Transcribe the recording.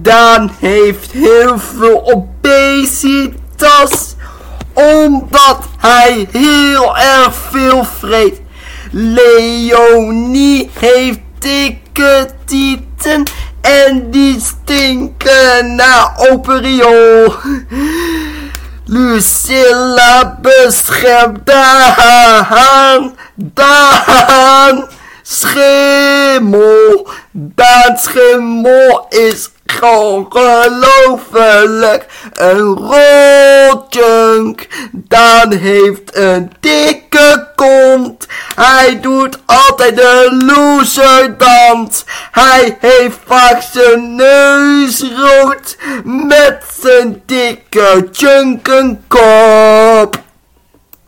Daan heeft heel veel obesitas. Omdat hij heel erg veel vreet. Leonie heeft dikke tieten. En die stinken naar open riool. Lucilla beschermt Daan. Daan. Schimmel. Daan Schimmel is ongelooflijk een rotjunk. Daan heeft een dikke kont. Hij doet altijd de loser dans. Hij heeft vaak zijn neus rood met zijn dikke junkenkop.